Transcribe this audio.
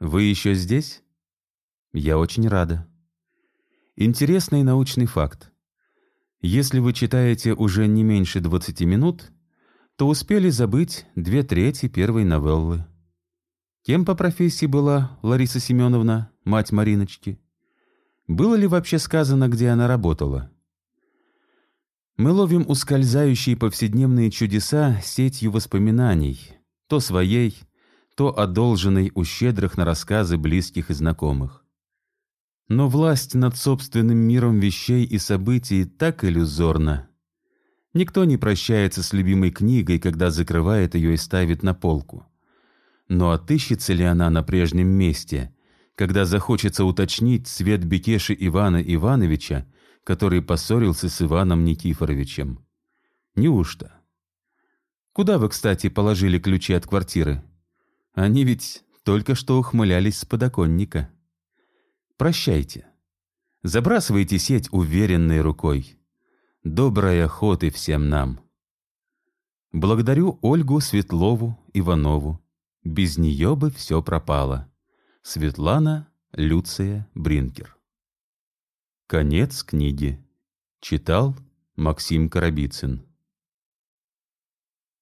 Вы еще здесь? Я очень рада. Интересный научный факт. Если вы читаете уже не меньше 20 минут, то успели забыть две трети первой новеллы. Кем по профессии была Лариса Семеновна, мать Мариночки? Было ли вообще сказано, где она работала? Мы ловим ускользающие повседневные чудеса сетью воспоминаний, то своей, то одолженной у щедрых на рассказы близких и знакомых. Но власть над собственным миром вещей и событий так иллюзорна. Никто не прощается с любимой книгой, когда закрывает ее и ставит на полку. Но отыщется ли она на прежнем месте, когда захочется уточнить цвет бекеши Ивана Ивановича, который поссорился с Иваном Никифоровичем? Неужто? Куда вы, кстати, положили ключи от квартиры? Они ведь только что ухмылялись с подоконника. Прощайте. Забрасывайте сеть уверенной рукой. Доброй охоты всем нам. Благодарю Ольгу Светлову Иванову. Без нее бы все пропало. Светлана Люция Бринкер. Конец книги. Читал Максим Коробицын.